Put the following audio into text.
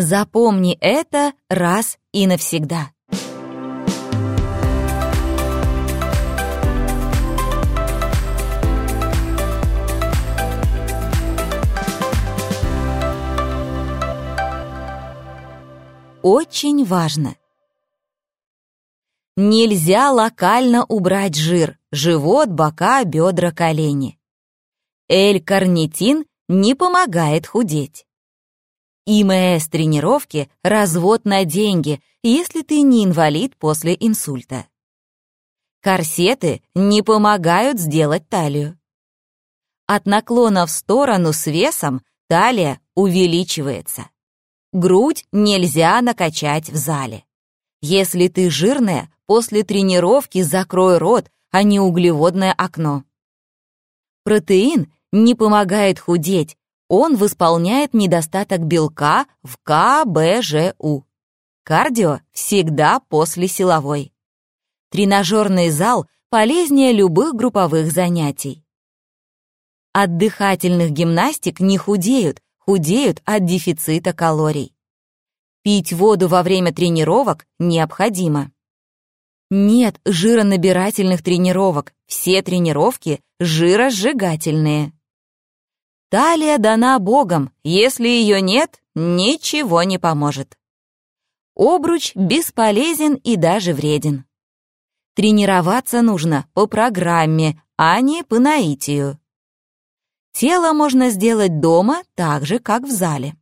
Запомни это раз и навсегда. Очень важно. Нельзя локально убрать жир, живот, бока, бедра, колени. L-карнитин не помогает худеть. ИМС-тренировки – развод на деньги, если ты не инвалид после инсульта. Корсеты не помогают сделать талию. От наклона в сторону с весом талия увеличивается. Грудь нельзя накачать в зале. Если ты жирная, после тренировки закрой рот, а не углеводное окно. Протеин не помогает худеть, он восполняет недостаток белка в КБЖУ. Кардио всегда после силовой. Тренажерный зал полезнее любых групповых занятий. От дыхательных гимнастик не худеют, худеют от дефицита калорий. Пить воду во время тренировок необходимо. Нет жиронабирательных тренировок, все тренировки жиросжигательные. Талия дана Богом, если ее нет, ничего не поможет. Обруч бесполезен и даже вреден. Тренироваться нужно по программе, а не по наитию. Тело можно сделать дома так же, как в зале.